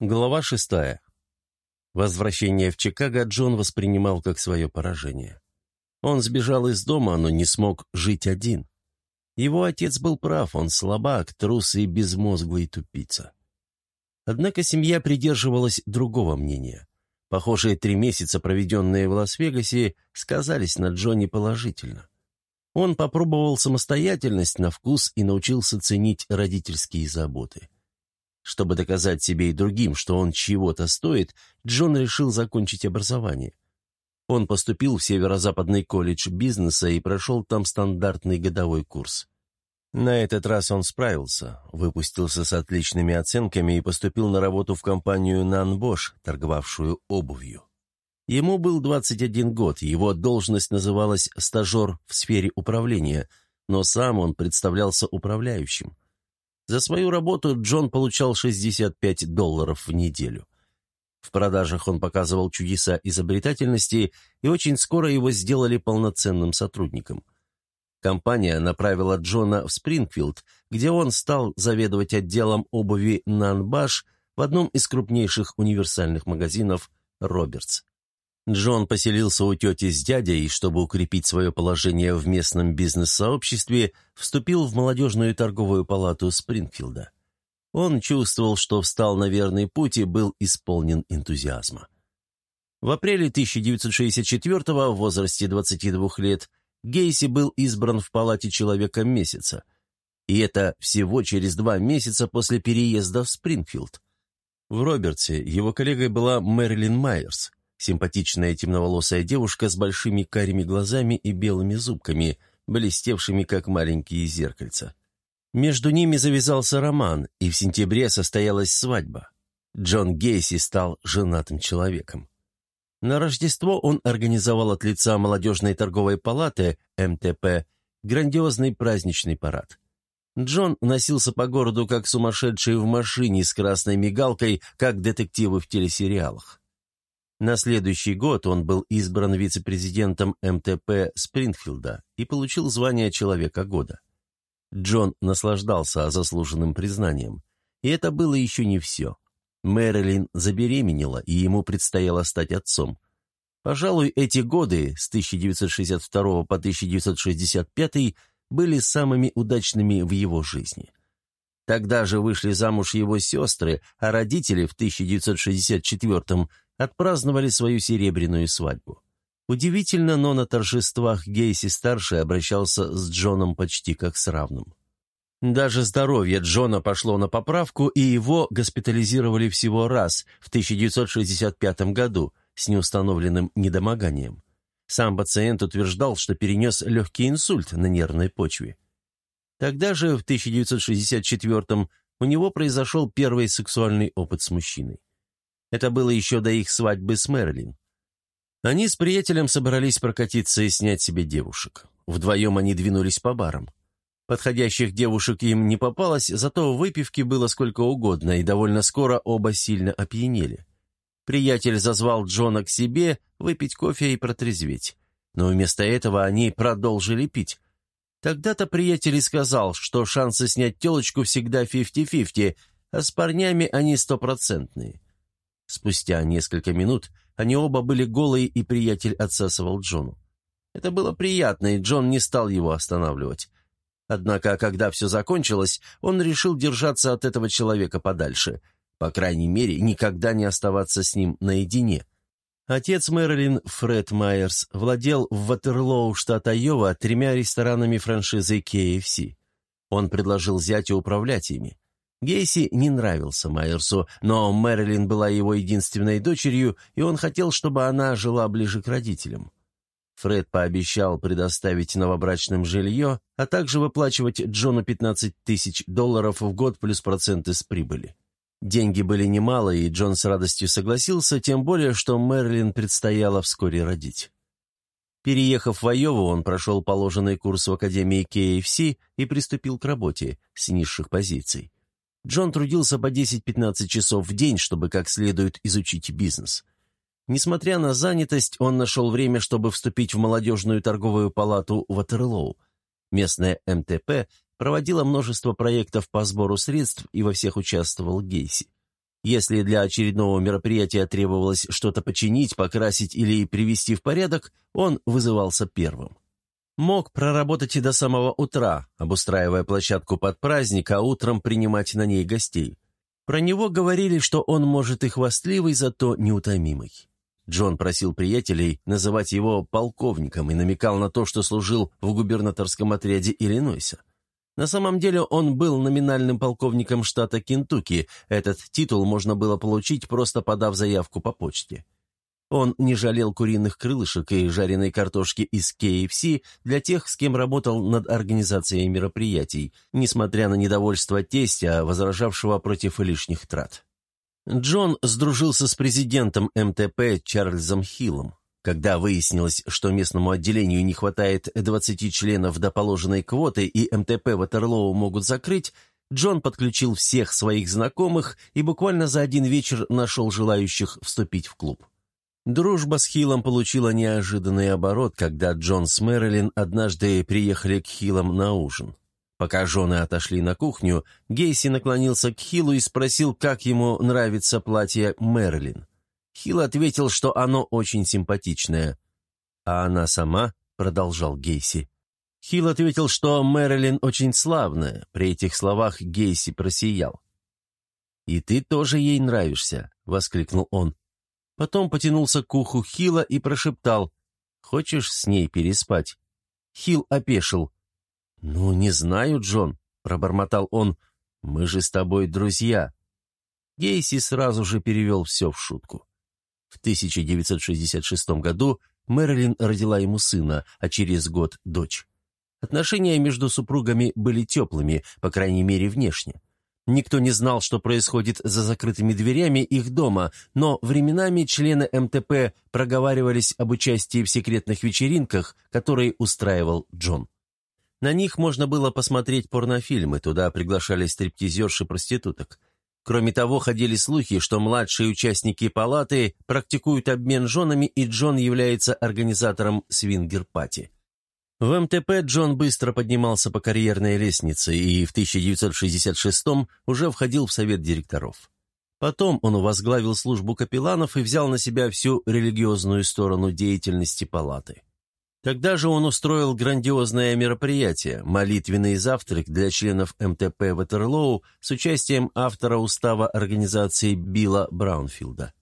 Глава шестая. Возвращение в Чикаго Джон воспринимал как свое поражение. Он сбежал из дома, но не смог жить один. Его отец был прав, он слабак, трус и безмозглый тупица. Однако семья придерживалась другого мнения. Похожие три месяца, проведенные в Лас-Вегасе, сказались на Джонни положительно. Он попробовал самостоятельность на вкус и научился ценить родительские заботы. Чтобы доказать себе и другим, что он чего-то стоит, Джон решил закончить образование. Он поступил в Северо-Западный колледж бизнеса и прошел там стандартный годовой курс. На этот раз он справился, выпустился с отличными оценками и поступил на работу в компанию «Нанбош», торговавшую обувью. Ему был 21 год, его должность называлась «стажер в сфере управления», но сам он представлялся управляющим. За свою работу Джон получал 65 долларов в неделю. В продажах он показывал чудеса изобретательности, и очень скоро его сделали полноценным сотрудником. Компания направила Джона в Спрингфилд, где он стал заведовать отделом обуви «Нанбаш» в одном из крупнейших универсальных магазинов «Робертс». Джон поселился у тети с дядей и, чтобы укрепить свое положение в местном бизнес-сообществе, вступил в молодежную торговую палату Спрингфилда. Он чувствовал, что встал на верный путь и был исполнен энтузиазма. В апреле 1964-го, в возрасте 22 лет, Гейси был избран в палате человека месяца. И это всего через два месяца после переезда в Спрингфилд. В Робертсе его коллегой была Мэрилин Майерс, Симпатичная темноволосая девушка с большими карими глазами и белыми зубками, блестевшими, как маленькие зеркальца. Между ними завязался роман, и в сентябре состоялась свадьба. Джон Гейси стал женатым человеком. На Рождество он организовал от лица молодежной торговой палаты, МТП, грандиозный праздничный парад. Джон носился по городу как сумасшедший в машине с красной мигалкой, как детективы в телесериалах. На следующий год он был избран вице-президентом МТП Спрингфилда и получил звание Человека года. Джон наслаждался заслуженным признанием. И это было еще не все. Мэрилин забеременела, и ему предстояло стать отцом. Пожалуй, эти годы, с 1962 по 1965, были самыми удачными в его жизни. Тогда же вышли замуж его сестры, а родители в 1964 отпраздновали свою серебряную свадьбу. Удивительно, но на торжествах Гейси-старший обращался с Джоном почти как с равным. Даже здоровье Джона пошло на поправку, и его госпитализировали всего раз, в 1965 году, с неустановленным недомоганием. Сам пациент утверждал, что перенес легкий инсульт на нервной почве. Тогда же, в 1964 у него произошел первый сексуальный опыт с мужчиной. Это было еще до их свадьбы с Мэрилин. Они с приятелем собрались прокатиться и снять себе девушек. Вдвоем они двинулись по барам. Подходящих девушек им не попалось, зато выпивки было сколько угодно, и довольно скоро оба сильно опьянели. Приятель зазвал Джона к себе выпить кофе и протрезветь. Но вместо этого они продолжили пить. Тогда-то приятель и сказал, что шансы снять телочку всегда 50-50, а с парнями они стопроцентные. Спустя несколько минут они оба были голые, и приятель отсасывал Джону. Это было приятно, и Джон не стал его останавливать. Однако, когда все закончилось, он решил держаться от этого человека подальше. По крайней мере, никогда не оставаться с ним наедине. Отец Мэрилин, Фред Майерс, владел в Ватерлоу, штат Айова, тремя ресторанами франшизы KFC. Он предложил зятю управлять ими. Гейси не нравился Майерсу, но Мэрилин была его единственной дочерью, и он хотел, чтобы она жила ближе к родителям. Фред пообещал предоставить новобрачным жилье, а также выплачивать Джону 15 тысяч долларов в год плюс проценты с прибыли. Деньги были немалые, и Джон с радостью согласился, тем более, что Мэрилин предстояло вскоре родить. Переехав в Айову, он прошел положенный курс в Академии KFC и приступил к работе с низших позиций. Джон трудился по 10-15 часов в день, чтобы как следует изучить бизнес. Несмотря на занятость, он нашел время, чтобы вступить в молодежную торговую палату Ватерлоу. Местная МТП проводила множество проектов по сбору средств и во всех участвовал Гейси. Если для очередного мероприятия требовалось что-то починить, покрасить или привести в порядок, он вызывался первым. Мог проработать и до самого утра, обустраивая площадку под праздник, а утром принимать на ней гостей. Про него говорили, что он может и хвастливый, зато неутомимый. Джон просил приятелей называть его полковником и намекал на то, что служил в губернаторском отряде Иллинойса. На самом деле он был номинальным полковником штата Кентукки, этот титул можно было получить, просто подав заявку по почте. Он не жалел куриных крылышек и жареной картошки из KFC для тех, с кем работал над организацией мероприятий, несмотря на недовольство тестя, возражавшего против лишних трат. Джон сдружился с президентом МТП Чарльзом Хиллом. Когда выяснилось, что местному отделению не хватает 20 членов до положенной квоты и МТП Ватерлоу могут закрыть, Джон подключил всех своих знакомых и буквально за один вечер нашел желающих вступить в клуб. Дружба с Хиллом получила неожиданный оборот, когда Джон с Мэрилин однажды приехали к Хиллам на ужин. Пока жены отошли на кухню, Гейси наклонился к Хиллу и спросил, как ему нравится платье Мэрилин. Хилл ответил, что оно очень симпатичное. «А она сама?» — продолжал Гейси. Хилл ответил, что Мэрилин очень славная. При этих словах Гейси просиял. «И ты тоже ей нравишься», — воскликнул он. Потом потянулся к уху Хила и прошептал «Хочешь с ней переспать?» Хил опешил. «Ну, не знаю, Джон», — пробормотал он. «Мы же с тобой друзья». Гейси сразу же перевел все в шутку. В 1966 году Мэрилин родила ему сына, а через год – дочь. Отношения между супругами были теплыми, по крайней мере, внешне. Никто не знал, что происходит за закрытыми дверями их дома, но временами члены МТП проговаривались об участии в секретных вечеринках, которые устраивал Джон. На них можно было посмотреть порнофильмы, туда приглашали стриптизерши проституток. Кроме того, ходили слухи, что младшие участники палаты практикуют обмен женами, и Джон является организатором свингер-пати. В МТП Джон быстро поднимался по карьерной лестнице и в 1966 уже входил в совет директоров. Потом он возглавил службу капелланов и взял на себя всю религиозную сторону деятельности палаты. Тогда же он устроил грандиозное мероприятие – молитвенный завтрак для членов МТП Ватерлоу с участием автора устава организации Билла Браунфилда.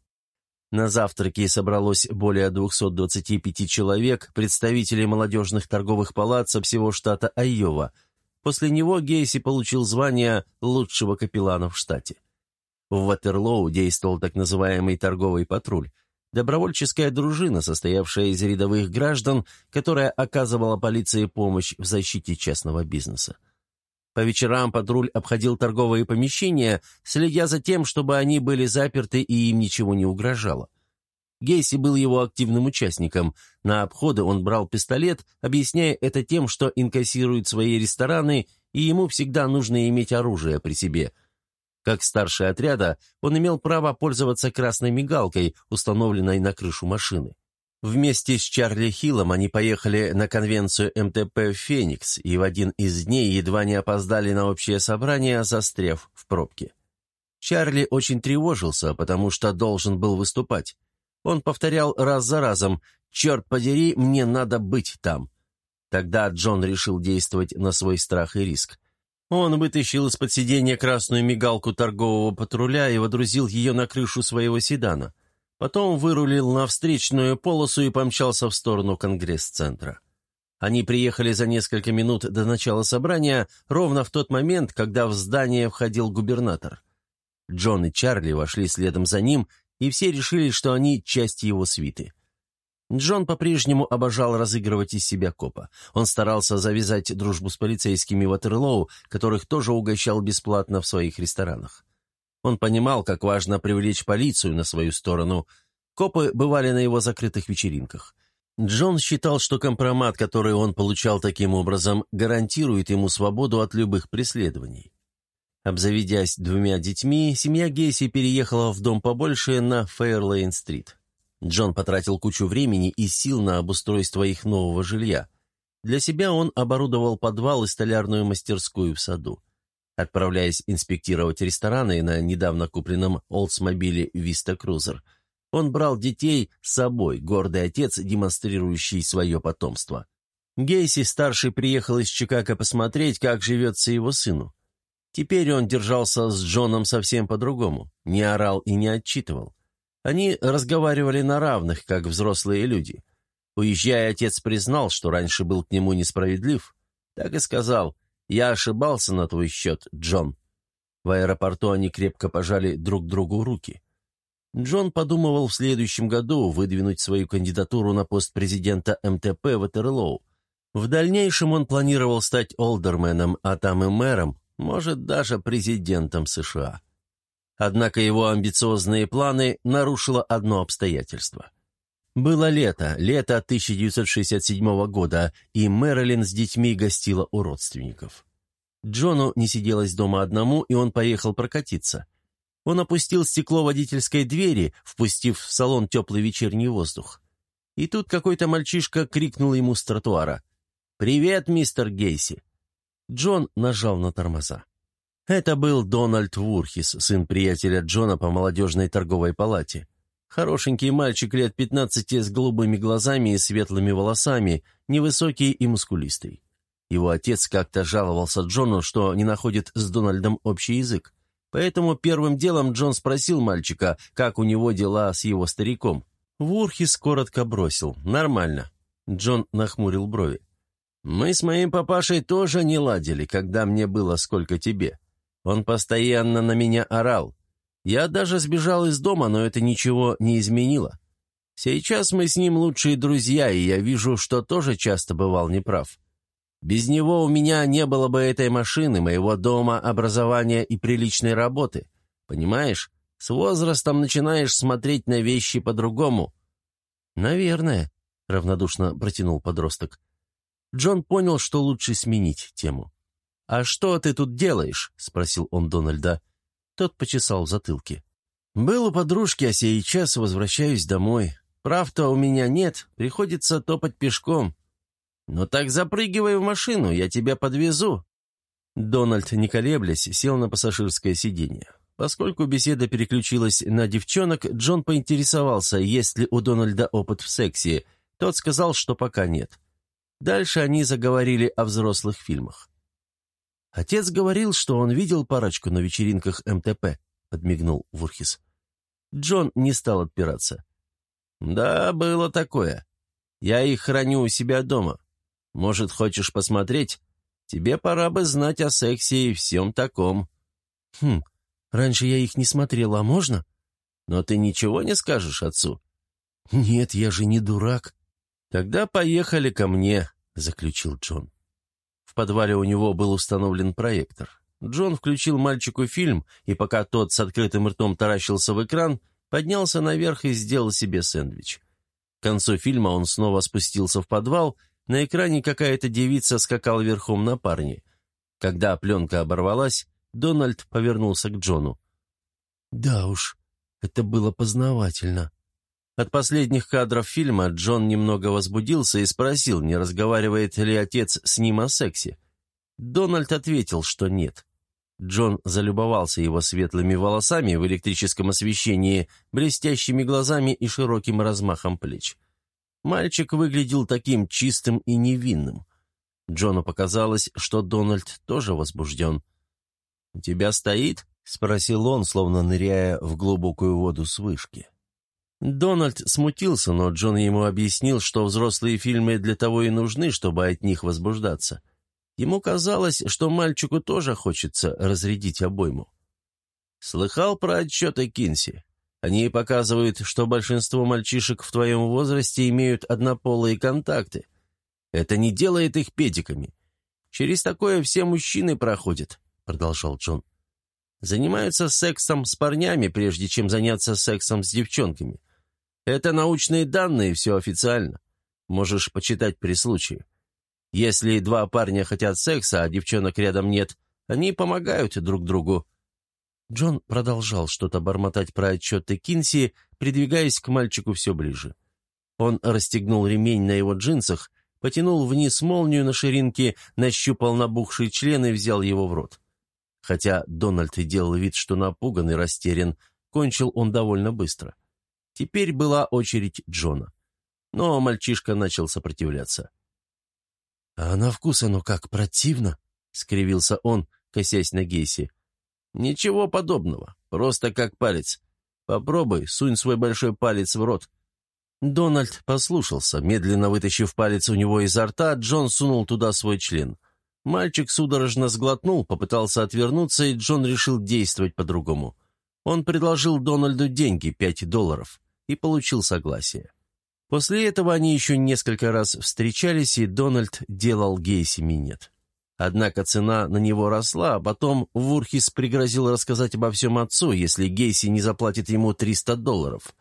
На завтраке собралось более 225 человек, представителей молодежных торговых палат со всего штата Айова. После него Гейси получил звание лучшего капеллана в штате. В Ватерлоу действовал так называемый торговый патруль – добровольческая дружина, состоявшая из рядовых граждан, которая оказывала полиции помощь в защите частного бизнеса. По вечерам патруль обходил торговые помещения, следя за тем, чтобы они были заперты и им ничего не угрожало. Гейси был его активным участником. На обходы он брал пистолет, объясняя это тем, что инкассирует свои рестораны, и ему всегда нужно иметь оружие при себе. Как старший отряда, он имел право пользоваться красной мигалкой, установленной на крышу машины. Вместе с Чарли Хиллом они поехали на конвенцию МТП Феникс и в один из дней едва не опоздали на общее собрание, застряв в пробке. Чарли очень тревожился, потому что должен был выступать. Он повторял раз за разом «Черт подери, мне надо быть там». Тогда Джон решил действовать на свой страх и риск. Он вытащил из-под сиденья красную мигалку торгового патруля и водрузил ее на крышу своего седана. Потом вырулил на встречную полосу и помчался в сторону Конгресс-центра. Они приехали за несколько минут до начала собрания, ровно в тот момент, когда в здание входил губернатор. Джон и Чарли вошли следом за ним, и все решили, что они часть его свиты. Джон по-прежнему обожал разыгрывать из себя копа. Он старался завязать дружбу с полицейскими Ватерлоу, которых тоже угощал бесплатно в своих ресторанах. Он понимал, как важно привлечь полицию на свою сторону. Копы бывали на его закрытых вечеринках. Джон считал, что компромат, который он получал таким образом, гарантирует ему свободу от любых преследований. Обзаведясь двумя детьми, семья Гейси переехала в дом побольше на Фейрлейн-стрит. Джон потратил кучу времени и сил на обустройство их нового жилья. Для себя он оборудовал подвал и столярную мастерскую в саду. Отправляясь инспектировать рестораны на недавно купленном Oldsmobile Vista Cruiser, он брал детей с собой, гордый отец, демонстрирующий свое потомство. Гейси-старший приехал из Чикаго посмотреть, как живется его сыну. Теперь он держался с Джоном совсем по-другому, не орал и не отчитывал. Они разговаривали на равных, как взрослые люди. Уезжая, отец признал, что раньше был к нему несправедлив. Так и сказал, «Я ошибался на твой счет, Джон». В аэропорту они крепко пожали друг другу руки. Джон подумывал в следующем году выдвинуть свою кандидатуру на пост президента МТП Ватерлоу. В дальнейшем он планировал стать олдерменом, а там и мэром, может, даже президентом США. Однако его амбициозные планы нарушило одно обстоятельство. Было лето, лето 1967 года, и Мэрилин с детьми гостила у родственников. Джону не сиделось дома одному, и он поехал прокатиться. Он опустил стекло водительской двери, впустив в салон теплый вечерний воздух. И тут какой-то мальчишка крикнул ему с тротуара. «Привет, мистер Гейси!» Джон нажал на тормоза. Это был Дональд Вурхис, сын приятеля Джона по молодежной торговой палате. Хорошенький мальчик лет пятнадцати с голубыми глазами и светлыми волосами, невысокий и мускулистый. Его отец как-то жаловался Джону, что не находит с Дональдом общий язык. Поэтому первым делом Джон спросил мальчика, как у него дела с его стариком. Вурхис коротко бросил «Нормально». Джон нахмурил брови. «Мы с моим папашей тоже не ладили, когда мне было сколько тебе. Он постоянно на меня орал. Я даже сбежал из дома, но это ничего не изменило. Сейчас мы с ним лучшие друзья, и я вижу, что тоже часто бывал неправ. Без него у меня не было бы этой машины, моего дома, образования и приличной работы. Понимаешь, с возрастом начинаешь смотреть на вещи по-другому». «Наверное», — равнодушно протянул подросток. Джон понял, что лучше сменить тему. «А что ты тут делаешь?» — спросил он Дональда. Тот почесал в затылке. «Был у подружки, а сейчас возвращаюсь домой. Прав-то у меня нет, приходится топать пешком. Ну так запрыгивай в машину, я тебя подвезу». Дональд, не колеблясь, сел на пассажирское сиденье. Поскольку беседа переключилась на девчонок, Джон поинтересовался, есть ли у Дональда опыт в сексе. Тот сказал, что пока нет. Дальше они заговорили о взрослых фильмах. «Отец говорил, что он видел парочку на вечеринках МТП», — подмигнул Вурхис. Джон не стал отпираться. «Да, было такое. Я их храню у себя дома. Может, хочешь посмотреть? Тебе пора бы знать о сексе и всем таком». «Хм, раньше я их не смотрел, а можно?» «Но ты ничего не скажешь отцу?» «Нет, я же не дурак». «Тогда поехали ко мне», — заключил Джон. В подвале у него был установлен проектор. Джон включил мальчику фильм, и пока тот с открытым ртом таращился в экран, поднялся наверх и сделал себе сэндвич. К концу фильма он снова спустился в подвал, на экране какая-то девица скакала верхом на парне. Когда пленка оборвалась, Дональд повернулся к Джону. «Да уж, это было познавательно», от последних кадров фильма Джон немного возбудился и спросил, не разговаривает ли отец с ним о сексе. Дональд ответил, что нет. Джон залюбовался его светлыми волосами в электрическом освещении, блестящими глазами и широким размахом плеч. Мальчик выглядел таким чистым и невинным. Джону показалось, что Дональд тоже возбужден. «У тебя стоит?» — спросил он, словно ныряя в глубокую воду с вышки. Дональд смутился, но Джон ему объяснил, что взрослые фильмы для того и нужны, чтобы от них возбуждаться. Ему казалось, что мальчику тоже хочется разрядить обойму. «Слыхал про отчеты Кинси? Они показывают, что большинство мальчишек в твоем возрасте имеют однополые контакты. Это не делает их педиками. Через такое все мужчины проходят», — продолжал Джон. «Занимаются сексом с парнями, прежде чем заняться сексом с девчонками. Это научные данные, все официально. Можешь почитать при случае. Если два парня хотят секса, а девчонок рядом нет, они помогают друг другу». Джон продолжал что-то бормотать про отчеты Кинси, придвигаясь к мальчику все ближе. Он расстегнул ремень на его джинсах, потянул вниз молнию на ширинке, нащупал набухший член и взял его в рот. Хотя Дональд и делал вид, что напуган и растерян, кончил он довольно быстро. Теперь была очередь Джона. Но мальчишка начал сопротивляться. «А на вкус оно как, противно?» — скривился он, косясь на Гейси. «Ничего подобного, просто как палец. Попробуй, сунь свой большой палец в рот». Дональд послушался. Медленно вытащив палец у него изо рта, Джон сунул туда свой член. Мальчик судорожно сглотнул, попытался отвернуться, и Джон решил действовать по-другому. Он предложил Дональду деньги, пять долларов, и получил согласие. После этого они еще несколько раз встречались, и Дональд делал Гейси минет. Однако цена на него росла, а потом Вурхис пригрозил рассказать обо всем отцу, если Гейси не заплатит ему 300 долларов.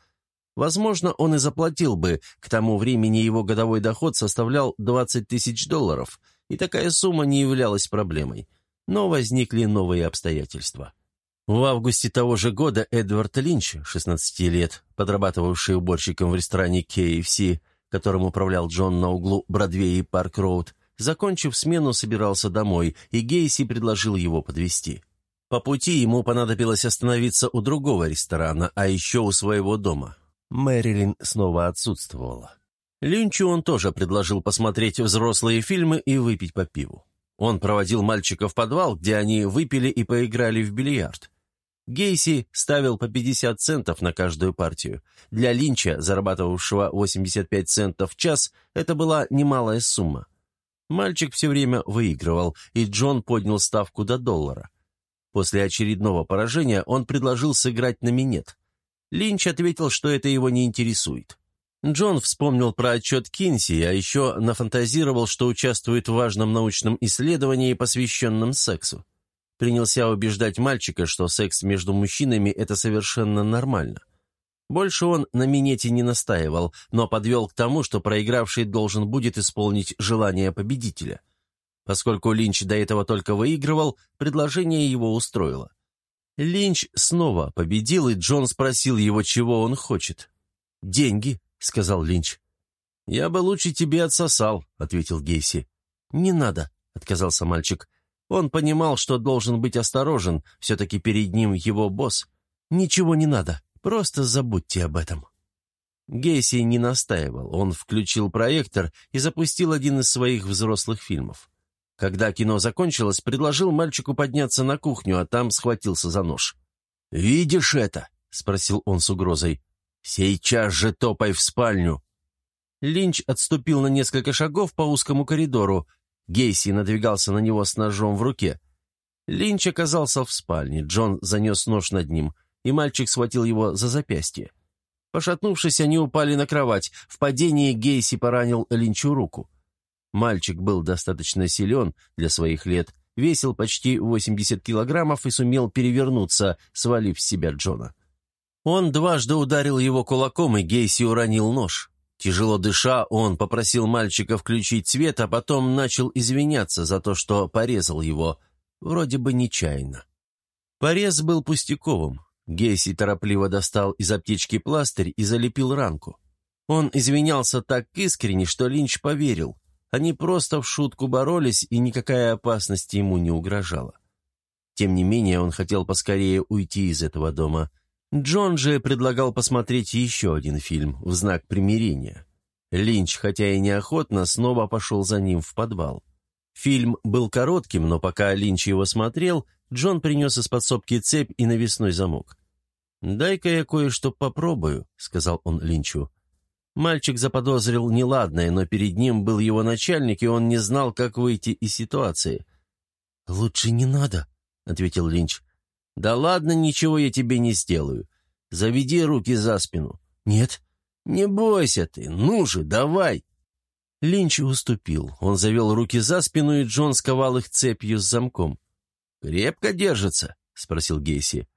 Возможно, он и заплатил бы, к тому времени его годовой доход составлял 20 тысяч долларов – и такая сумма не являлась проблемой. Но возникли новые обстоятельства. В августе того же года Эдвард Линч, 16 лет, подрабатывавший уборщиком в ресторане KFC, которым управлял Джон на углу Бродвея и Парк-Роуд, закончив смену, собирался домой, и Гейси предложил его подвести. По пути ему понадобилось остановиться у другого ресторана, а еще у своего дома. Мэрилин снова отсутствовала. Линчу он тоже предложил посмотреть взрослые фильмы и выпить по пиву. Он проводил мальчика в подвал, где они выпили и поиграли в бильярд. Гейси ставил по 50 центов на каждую партию. Для Линча, зарабатывавшего 85 центов в час, это была немалая сумма. Мальчик все время выигрывал, и Джон поднял ставку до доллара. После очередного поражения он предложил сыграть на минет. Линч ответил, что это его не интересует. Джон вспомнил про отчет Кинси, а еще нафантазировал, что участвует в важном научном исследовании, посвященном сексу. Принялся убеждать мальчика, что секс между мужчинами – это совершенно нормально. Больше он на минете не настаивал, но подвел к тому, что проигравший должен будет исполнить желание победителя. Поскольку Линч до этого только выигрывал, предложение его устроило. Линч снова победил, и Джон спросил его, чего он хочет. «Деньги», — сказал Линч. «Я бы лучше тебе отсосал», — ответил Гейси. «Не надо», — отказался мальчик. Он понимал, что должен быть осторожен, все-таки перед ним его босс. «Ничего не надо, просто забудьте об этом». Гейси не настаивал, он включил проектор и запустил один из своих взрослых фильмов. Когда кино закончилось, предложил мальчику подняться на кухню, а там схватился за нож. «Видишь это?» — спросил он с угрозой. «Сейчас же топай в спальню!» Линч отступил на несколько шагов по узкому коридору. Гейси надвигался на него с ножом в руке. Линч оказался в спальне, Джон занес нож над ним, и мальчик схватил его за запястье. Пошатнувшись, они упали на кровать. В падении Гейси поранил Линчу руку. Мальчик был достаточно силен для своих лет, весил почти 80 килограммов и сумел перевернуться, свалив с себя Джона. Он дважды ударил его кулаком, и Гейси уронил нож. Тяжело дыша, он попросил мальчика включить свет, а потом начал извиняться за то, что порезал его, вроде бы нечаянно. Порез был пустяковым. Гейси торопливо достал из аптечки пластырь и залепил ранку. Он извинялся так искренне, что Линч поверил. Они просто в шутку боролись, и никакая опасность ему не угрожала. Тем не менее, он хотел поскорее уйти из этого дома – Джон же предлагал посмотреть еще один фильм в знак примирения. Линч, хотя и неохотно, снова пошел за ним в подвал. Фильм был коротким, но пока Линч его смотрел, Джон принес из подсобки цепь и навесной замок. «Дай-ка я кое-что попробую», — сказал он Линчу. Мальчик заподозрил неладное, но перед ним был его начальник, и он не знал, как выйти из ситуации. «Лучше не надо», — ответил Линч. «Да ладно, ничего я тебе не сделаю. Заведи руки за спину». «Нет». «Не бойся ты, ну же, давай». Линч уступил. Он завел руки за спину, и Джон сковал их цепью с замком. «Крепко держится?» — спросил Гейси.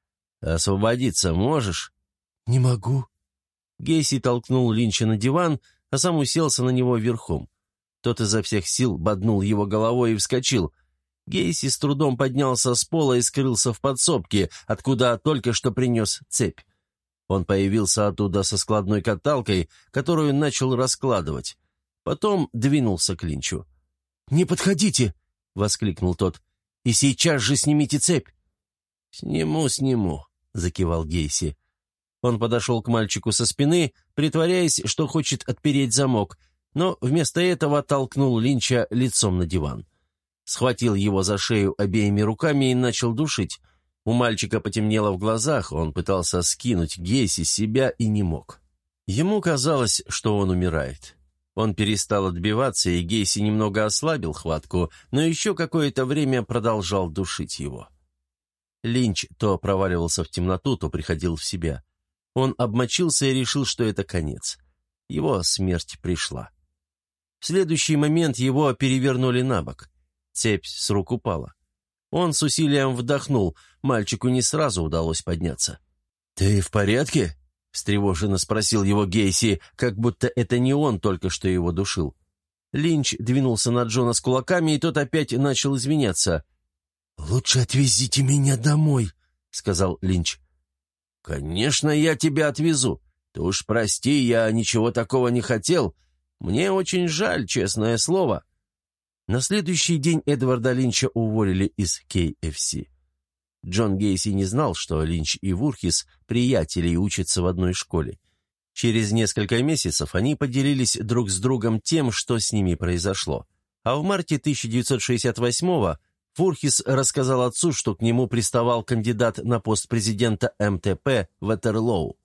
«Освободиться можешь?» «Не могу». Гейси толкнул Линча на диван, а сам уселся на него верхом. Тот изо всех сил боднул его головой и вскочил — Гейси с трудом поднялся с пола и скрылся в подсобке, откуда только что принес цепь. Он появился оттуда со складной каталкой, которую начал раскладывать. Потом двинулся к Линчу. «Не подходите!» — воскликнул тот. «И сейчас же снимите цепь!» «Сниму, сниму», — закивал Гейси. Он подошел к мальчику со спины, притворяясь, что хочет отпереть замок, но вместо этого толкнул Линча лицом на диван. Схватил его за шею обеими руками и начал душить. У мальчика потемнело в глазах, он пытался скинуть Гейси с себя и не мог. Ему казалось, что он умирает. Он перестал отбиваться, и Гейси немного ослабил хватку, но еще какое-то время продолжал душить его. Линч то проваливался в темноту, то приходил в себя. Он обмочился и решил, что это конец. Его смерть пришла. В следующий момент его перевернули на бок. Цепь с рук упала. Он с усилием вдохнул, мальчику не сразу удалось подняться. «Ты в порядке?» — встревоженно спросил его Гейси, как будто это не он только что его душил. Линч двинулся на Джона с кулаками, и тот опять начал извиняться. «Лучше отвезите меня домой», — сказал Линч. «Конечно, я тебя отвезу. Ты уж прости, я ничего такого не хотел. Мне очень жаль, честное слово». На следующий день Эдварда Линча уволили из KFC. Джон Гейси не знал, что Линч и Вурхис – приятели и учатся в одной школе. Через несколько месяцев они поделились друг с другом тем, что с ними произошло. А в марте 1968-го Вурхис рассказал отцу, что к нему приставал кандидат на пост президента МТП Ватерлоу.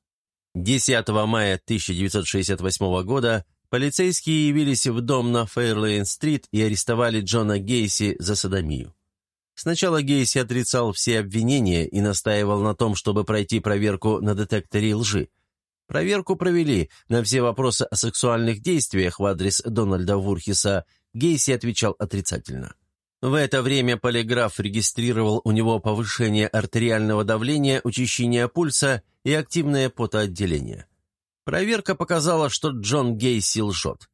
10 мая 1968 года Полицейские явились в дом на Фейрлейн-стрит и арестовали Джона Гейси за садомию. Сначала Гейси отрицал все обвинения и настаивал на том, чтобы пройти проверку на детекторе лжи. Проверку провели. На все вопросы о сексуальных действиях в адрес Дональда Вурхиса Гейси отвечал отрицательно. В это время полиграф регистрировал у него повышение артериального давления, учащение пульса и активное потоотделение. Проверка показала, что Джон Гейси лжет.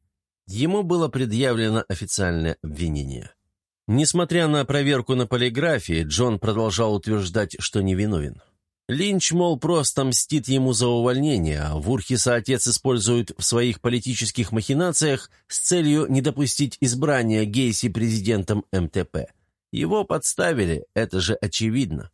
Ему было предъявлено официальное обвинение. Несмотря на проверку на полиграфии, Джон продолжал утверждать, что невиновен. Линч, мол, просто мстит ему за увольнение, а Вурхиса отец использует в своих политических махинациях с целью не допустить избрания Гейси президентом МТП. Его подставили, это же очевидно.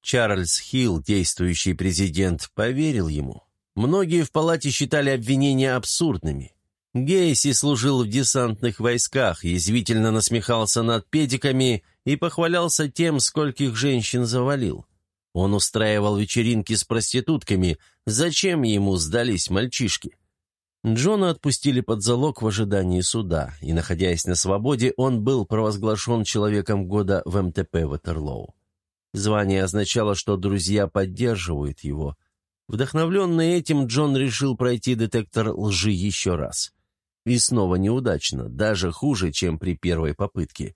Чарльз Хилл, действующий президент, поверил ему. Многие в палате считали обвинения абсурдными. Гейси служил в десантных войсках, язвительно насмехался над педиками и похвалялся тем, скольких женщин завалил. Он устраивал вечеринки с проститутками. Зачем ему сдались мальчишки? Джона отпустили под залог в ожидании суда, и, находясь на свободе, он был провозглашен человеком года в МТП Ватерлоу. Звание означало, что друзья поддерживают его, Вдохновленный этим, Джон решил пройти детектор лжи еще раз. И снова неудачно, даже хуже, чем при первой попытке.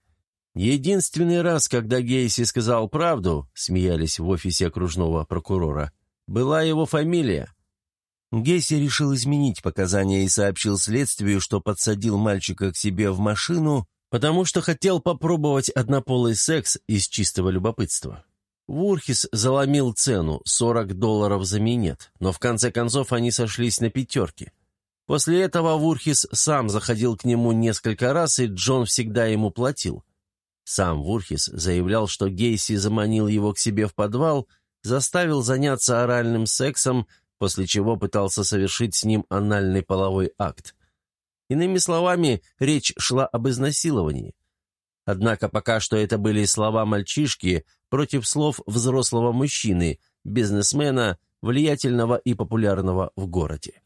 Единственный раз, когда Гейси сказал правду, смеялись в офисе окружного прокурора, была его фамилия. Гейси решил изменить показания и сообщил следствию, что подсадил мальчика к себе в машину, потому что хотел попробовать однополый секс из чистого любопытства. Вурхис заломил цену – 40 долларов за минет, но в конце концов они сошлись на пятерке. После этого Вурхис сам заходил к нему несколько раз, и Джон всегда ему платил. Сам Вурхис заявлял, что Гейси заманил его к себе в подвал, заставил заняться оральным сексом, после чего пытался совершить с ним анальный половой акт. Иными словами, речь шла об изнасиловании. Однако пока что это были слова мальчишки против слов взрослого мужчины, бизнесмена, влиятельного и популярного в городе.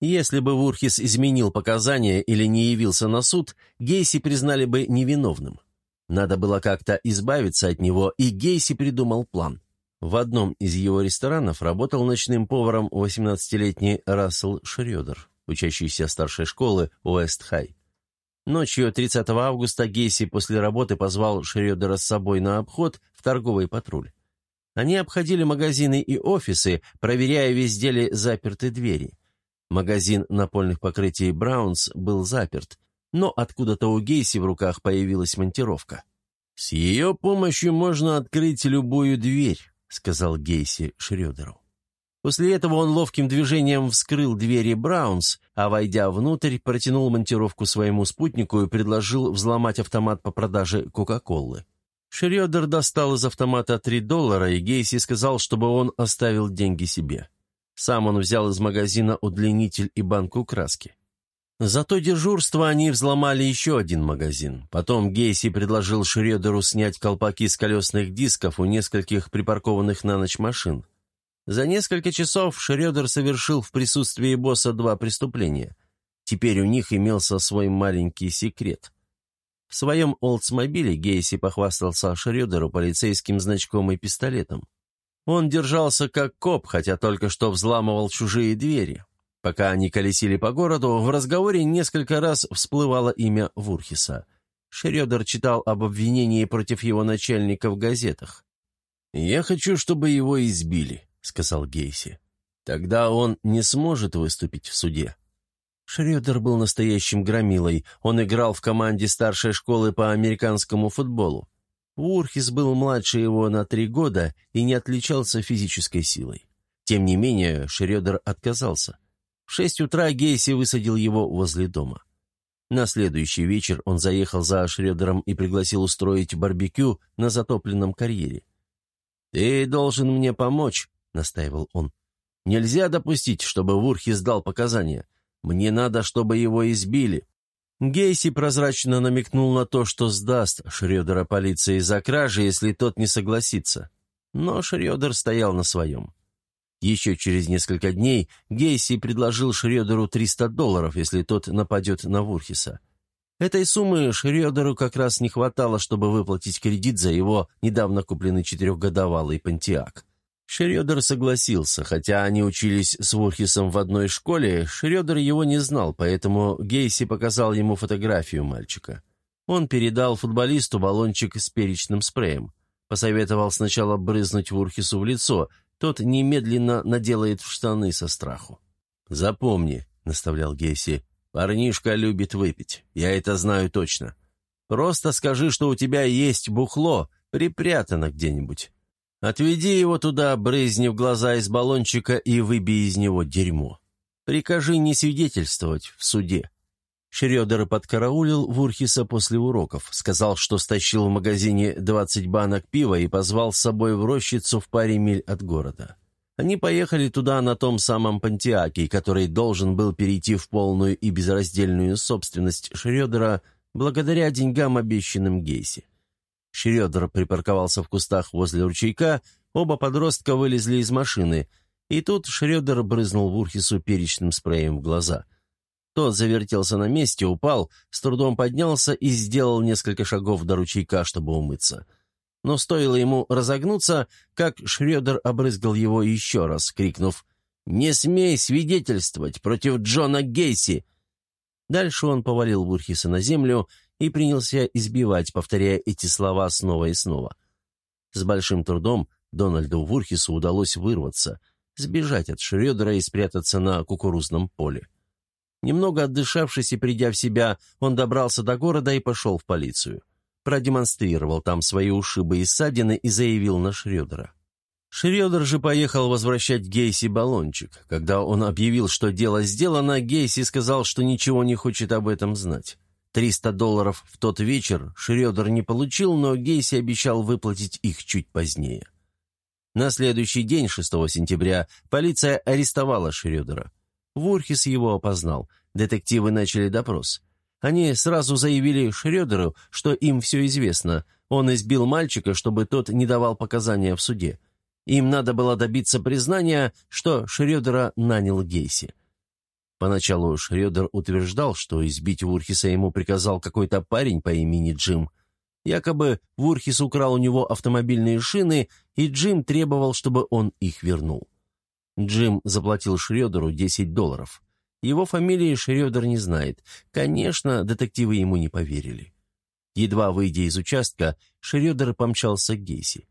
Если бы Вурхис изменил показания или не явился на суд, Гейси признали бы невиновным. Надо было как-то избавиться от него, и Гейси придумал план. В одном из его ресторанов работал ночным поваром 18-летний Рассел Шрёдер, учащийся старшей школы Уэст-Хай. Ночью 30 августа Гейси после работы позвал Шредера с собой на обход в торговый патруль. Они обходили магазины и офисы, проверяя, везде ли заперты двери. Магазин напольных покрытий «Браунс» был заперт, но откуда-то у Гейси в руках появилась монтировка. «С ее помощью можно открыть любую дверь», — сказал Гейси Шредеру. После этого он ловким движением вскрыл двери Браунс, а, войдя внутрь, протянул монтировку своему спутнику и предложил взломать автомат по продаже Кока-Колы. Шредер достал из автомата 3 доллара, и Гейси сказал, чтобы он оставил деньги себе. Сам он взял из магазина удлинитель и банку краски. За то дежурство они взломали еще один магазин. Потом Гейси предложил Шредеру снять колпаки с колесных дисков у нескольких припаркованных на ночь машин. За несколько часов Шредер совершил в присутствии босса два преступления. Теперь у них имелся свой маленький секрет. В своем Олдсмобиле Гейси похвастался Шредеру полицейским значком и пистолетом. Он держался как коп, хотя только что взламывал чужие двери. Пока они колесили по городу, в разговоре несколько раз всплывало имя Вурхиса. Шредер читал об обвинении против его начальника в газетах. «Я хочу, чтобы его избили», — сказал Гейси. «Тогда он не сможет выступить в суде». Шредер был настоящим громилой. Он играл в команде старшей школы по американскому футболу. Вурхис был младше его на три года и не отличался физической силой. Тем не менее, Шредер отказался. В шесть утра Гейси высадил его возле дома. На следующий вечер он заехал за Шредером и пригласил устроить барбекю на затопленном карьере. «Ты должен мне помочь», — настаивал он. «Нельзя допустить, чтобы Вурхи сдал показания. Мне надо, чтобы его избили». Гейси прозрачно намекнул на то, что сдаст Шредера полиции за кражи, если тот не согласится. Но Шредер стоял на своем. Еще через несколько дней Гейси предложил Шредеру 300 долларов, если тот нападет на Вурхиса. Этой суммы Шредеру как раз не хватало, чтобы выплатить кредит за его недавно купленный четырехгодовалый Пантиак. Шредер согласился, хотя они учились с Вурхисом в одной школе, Шредер его не знал, поэтому Гейси показал ему фотографию мальчика. Он передал футболисту баллончик с перечным спреем. Посоветовал сначала брызнуть Вурхису в лицо, тот немедленно наделает в штаны со страху. «Запомни», — наставлял Гейси, — «парнишка любит выпить, я это знаю точно. Просто скажи, что у тебя есть бухло, припрятано где-нибудь. Отведи его туда, брызни в глаза из баллончика и выбей из него дерьмо. Прикажи не свидетельствовать в суде. Шредер подкараулил Вурхиса после уроков, сказал, что стащил в магазине 20 банок пива и позвал с собой в рощицу в паре миль от города. Они поехали туда на том самом Пантиаке, который должен был перейти в полную и безраздельную собственность Шредера благодаря деньгам, обещанным Гейси. Шредер припарковался в кустах возле ручейка, оба подростка вылезли из машины, и тут Шредер брызнул Вурхису перечным спреем в глаза – тот завертелся на месте, упал, с трудом поднялся и сделал несколько шагов до ручейка, чтобы умыться. Но стоило ему разогнуться, как Шредер обрызгал его еще раз, крикнув «Не смей свидетельствовать против Джона Гейси!» Дальше он повалил Бурхиса на землю и принялся избивать, повторяя эти слова снова и снова. С большим трудом Дональду Вурхису удалось вырваться, сбежать от Шредера и спрятаться на кукурузном поле. Немного отдышавшись и придя в себя, он добрался до города и пошел в полицию. Продемонстрировал там свои ушибы и ссадины и заявил на Шредера. Шредер же поехал возвращать Гейси баллончик. Когда он объявил, что дело сделано, Гейси сказал, что ничего не хочет об этом знать. Триста долларов в тот вечер Шредер не получил, но Гейси обещал выплатить их чуть позднее. На следующий день, 6 сентября, полиция арестовала Шредера. Вурхис его опознал. Детективы начали допрос. Они сразу заявили Шредеру, что им все известно. Он избил мальчика, чтобы тот не давал показания в суде. Им надо было добиться признания, что Шредера нанял Гейси. Поначалу Шредер утверждал, что избить Вурхиса ему приказал какой-то парень по имени Джим. Якобы Вурхис украл у него автомобильные шины, и Джим требовал, чтобы он их вернул. Джим заплатил Шредеру 10 долларов. Его фамилии Шредер не знает. Конечно, детективы ему не поверили. Едва выйдя из участка, Шредер помчался к Гейси.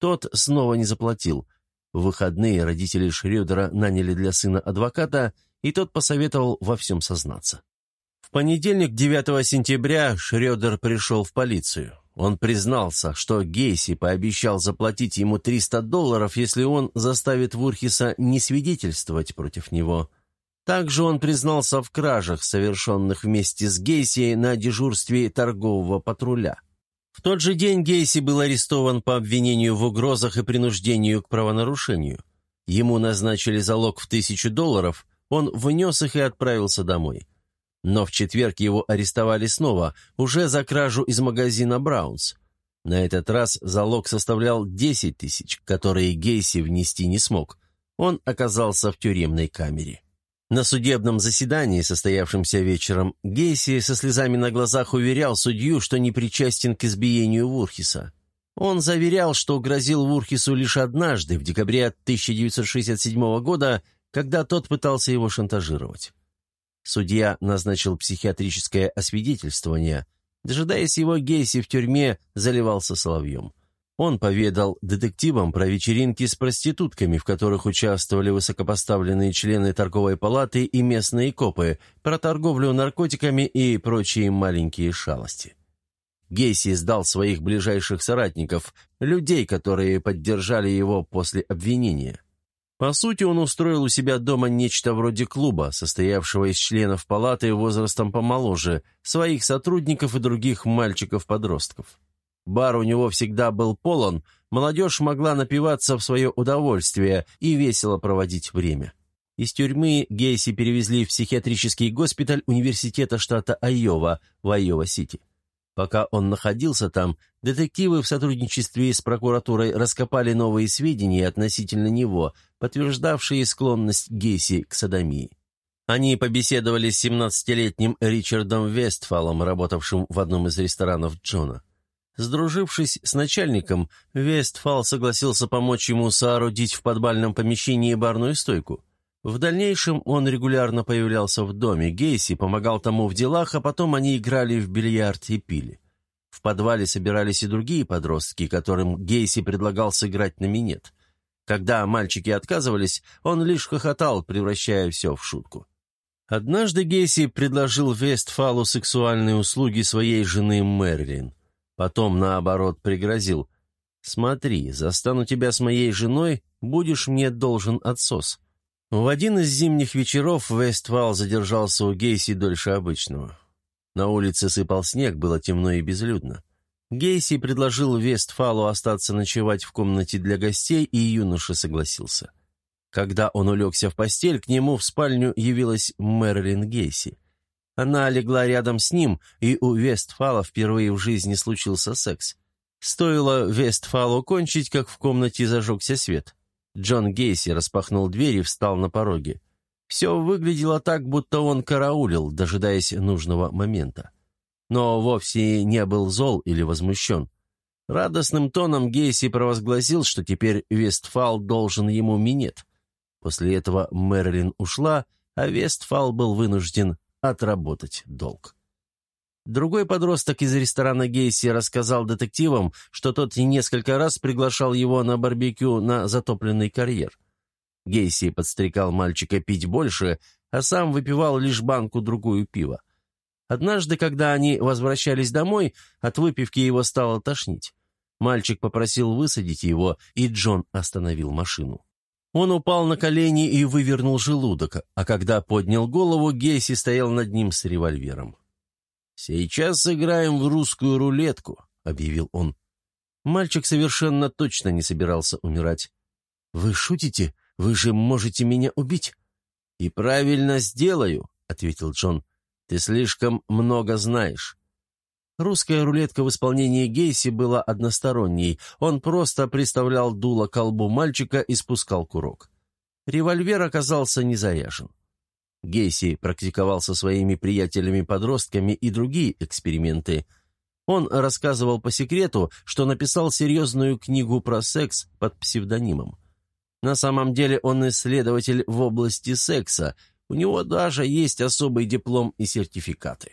Тот снова не заплатил. В выходные родители Шредера наняли для сына адвоката, и тот посоветовал во всем сознаться. В понедельник, 9 сентября, Шредер пришел в полицию. Он признался, что Гейси пообещал заплатить ему 300 долларов, если он заставит Вурхиса не свидетельствовать против него. Также он признался в кражах, совершенных вместе с Гейси на дежурстве торгового патруля. В тот же день Гейси был арестован по обвинению в угрозах и принуждению к правонарушению. Ему назначили залог в тысячу долларов, он внес их и отправился домой. Но в четверг его арестовали снова, уже за кражу из магазина «Браунс». На этот раз залог составлял 10 тысяч, которые Гейси внести не смог. Он оказался в тюремной камере. На судебном заседании, состоявшемся вечером, Гейси со слезами на глазах уверял судью, что не причастен к избиению Вурхиса. Он заверял, что грозил Вурхису лишь однажды, в декабре 1967 года, когда тот пытался его шантажировать. Судья назначил психиатрическое освидетельствование. Дожидаясь его, Гейси в тюрьме заливался соловьем. Он поведал детективам про вечеринки с проститутками, в которых участвовали высокопоставленные члены торговой палаты и местные копы, про торговлю наркотиками и прочие маленькие шалости. Гейси сдал своих ближайших соратников, людей, которые поддержали его после обвинения. По сути, он устроил у себя дома нечто вроде клуба, состоявшего из членов палаты возрастом помоложе, своих сотрудников и других мальчиков-подростков. Бар у него всегда был полон, молодежь могла напиваться в свое удовольствие и весело проводить время. Из тюрьмы Гейси перевезли в психиатрический госпиталь университета штата Айова в Айова-Сити. Пока он находился там, детективы в сотрудничестве с прокуратурой раскопали новые сведения относительно него, подтверждавшие склонность Гейси к садомии. Они побеседовали с 17-летним Ричардом Вестфалом, работавшим в одном из ресторанов Джона. Сдружившись с начальником, Вестфал согласился помочь ему соорудить в подвальном помещении барную стойку. В дальнейшем он регулярно появлялся в доме Гейси, помогал тому в делах, а потом они играли в бильярд и пили. В подвале собирались и другие подростки, которым Гейси предлагал сыграть на минет. Когда мальчики отказывались, он лишь хохотал, превращая все в шутку. Однажды Гейси предложил Вестфалу сексуальные услуги своей жены Мерлин. Потом, наоборот, пригрозил. «Смотри, застану тебя с моей женой, будешь мне должен отсос». В один из зимних вечеров Вестфал задержался у Гейси дольше обычного. На улице сыпал снег, было темно и безлюдно. Гейси предложил Вестфалу остаться ночевать в комнате для гостей, и юноша согласился. Когда он улегся в постель, к нему в спальню явилась Мэрилин Гейси. Она легла рядом с ним, и у Вестфала впервые в жизни случился секс. Стоило Вестфалу кончить, как в комнате зажегся свет. Джон Гейси распахнул дверь и встал на пороге. Все выглядело так, будто он караулил, дожидаясь нужного момента. Но вовсе не был зол или возмущен. Радостным тоном Гейси провозгласил, что теперь Вестфал должен ему минет. После этого Мэрилин ушла, а Вестфал был вынужден отработать долг. Другой подросток из ресторана Гейси рассказал детективам, что тот несколько раз приглашал его на барбекю на затопленный карьер. Гейси подстрекал мальчика пить больше, а сам выпивал лишь банку-другую пива. Однажды, когда они возвращались домой, от выпивки его стало тошнить. Мальчик попросил высадить его, и Джон остановил машину. Он упал на колени и вывернул желудок, а когда поднял голову, Гейси стоял над ним с револьвером. «Сейчас сыграем в русскую рулетку», — объявил он. Мальчик совершенно точно не собирался умирать. «Вы шутите? Вы же можете меня убить?» «И правильно сделаю», — ответил Джон. «Ты слишком много знаешь». Русская рулетка в исполнении Гейси была односторонней. Он просто приставлял дуло к колбу мальчика и спускал курок. Револьвер оказался незаряжен. Гейси практиковал со своими приятелями-подростками и другие эксперименты. Он рассказывал по секрету, что написал серьезную книгу про секс под псевдонимом. На самом деле он исследователь в области секса, у него даже есть особый диплом и сертификаты.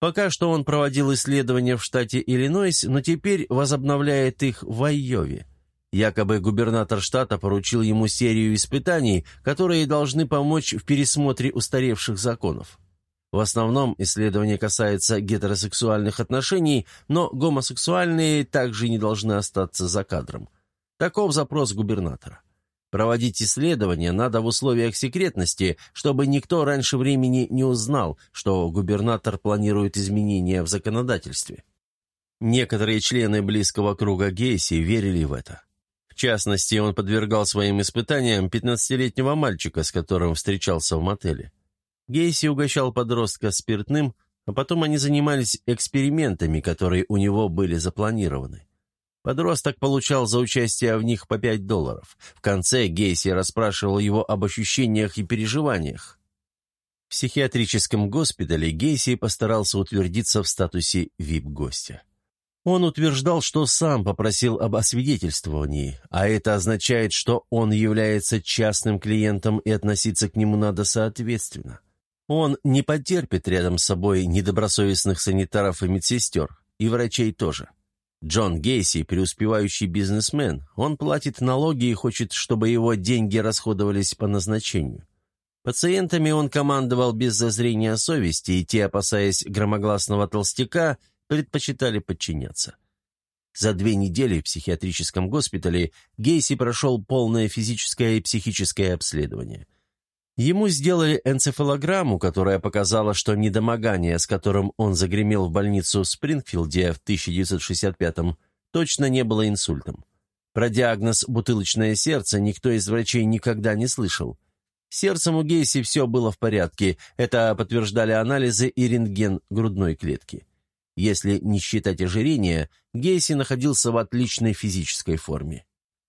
Пока что он проводил исследования в штате Иллинойс, но теперь возобновляет их в Айове. Якобы губернатор штата поручил ему серию испытаний, которые должны помочь в пересмотре устаревших законов. В основном исследование касается гетеросексуальных отношений, но гомосексуальные также не должны остаться за кадром. Таков запрос губернатора. Проводить исследования надо в условиях секретности, чтобы никто раньше времени не узнал, что губернатор планирует изменения в законодательстве. Некоторые члены близкого круга Гейси верили в это. В частности, он подвергал своим испытаниям 15-летнего мальчика, с которым встречался в мотеле. Гейси угощал подростка спиртным, а потом они занимались экспериментами, которые у него были запланированы. Подросток получал за участие в них по 5 долларов. В конце Гейси расспрашивал его об ощущениях и переживаниях. В психиатрическом госпитале Гейси постарался утвердиться в статусе вип-гостя. Он утверждал, что сам попросил об освидетельствовании, а это означает, что он является частным клиентом и относиться к нему надо соответственно. Он не потерпит рядом с собой недобросовестных санитаров и медсестер, и врачей тоже. Джон Гейси – преуспевающий бизнесмен. Он платит налоги и хочет, чтобы его деньги расходовались по назначению. Пациентами он командовал без зазрения совести, и те, опасаясь громогласного толстяка, предпочитали подчиняться. За две недели в психиатрическом госпитале Гейси прошел полное физическое и психическое обследование. Ему сделали энцефалограмму, которая показала, что недомогание, с которым он загремел в больницу в Спрингфилде в 1965-м, точно не было инсультом. Про диагноз «бутылочное сердце» никто из врачей никогда не слышал. Сердцем у Гейси все было в порядке, это подтверждали анализы и рентген грудной клетки. Если не считать ожирения, Гейси находился в отличной физической форме.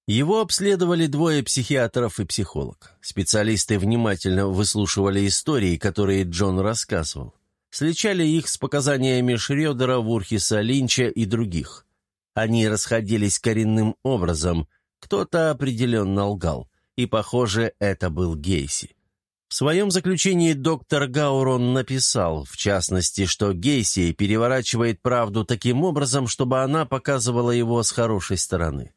Его обследовали двое психиатров и психолог. Специалисты внимательно выслушивали истории, которые Джон рассказывал. Сличали их с показаниями Шрёдера, Вурхиса, Линча и других. Они расходились коренным образом, кто-то определенно лгал, и, похоже, это был Гейси. В своем заключении доктор Гаурон написал, в частности, что Гейси переворачивает правду таким образом, чтобы она показывала его с хорошей стороны.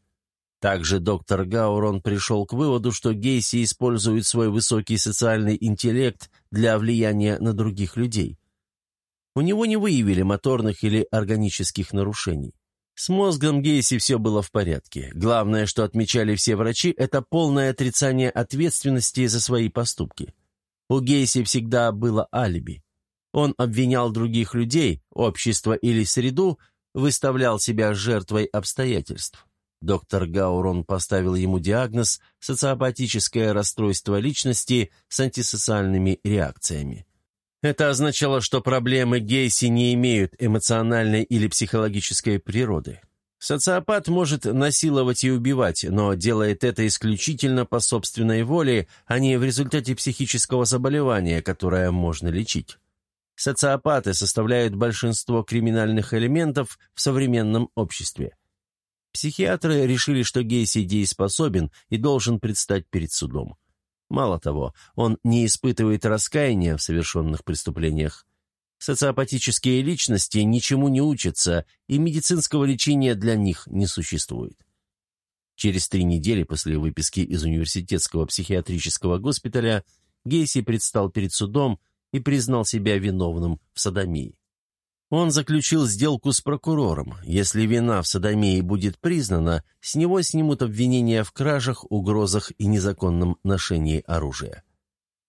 Также доктор Гаурон пришел к выводу, что Гейси использует свой высокий социальный интеллект для влияния на других людей. У него не выявили моторных или органических нарушений. С мозгом Гейси все было в порядке. Главное, что отмечали все врачи, это полное отрицание ответственности за свои поступки. У Гейси всегда было алиби. Он обвинял других людей, общество или среду, выставлял себя жертвой обстоятельств. Доктор Гаурон поставил ему диагноз «социопатическое расстройство личности с антисоциальными реакциями». Это означало, что проблемы Гейси не имеют эмоциональной или психологической природы. Социопат может насиловать и убивать, но делает это исключительно по собственной воле, а не в результате психического заболевания, которое можно лечить. Социопаты составляют большинство криминальных элементов в современном обществе. Психиатры решили, что Гейси дееспособен и должен предстать перед судом. Мало того, он не испытывает раскаяния в совершенных преступлениях. Социопатические личности ничему не учатся, и медицинского лечения для них не существует. Через три недели после выписки из университетского психиатрического госпиталя Гейси предстал перед судом и признал себя виновным в садомии. Он заключил сделку с прокурором. Если вина в садомии будет признана, с него снимут обвинения в кражах, угрозах и незаконном ношении оружия.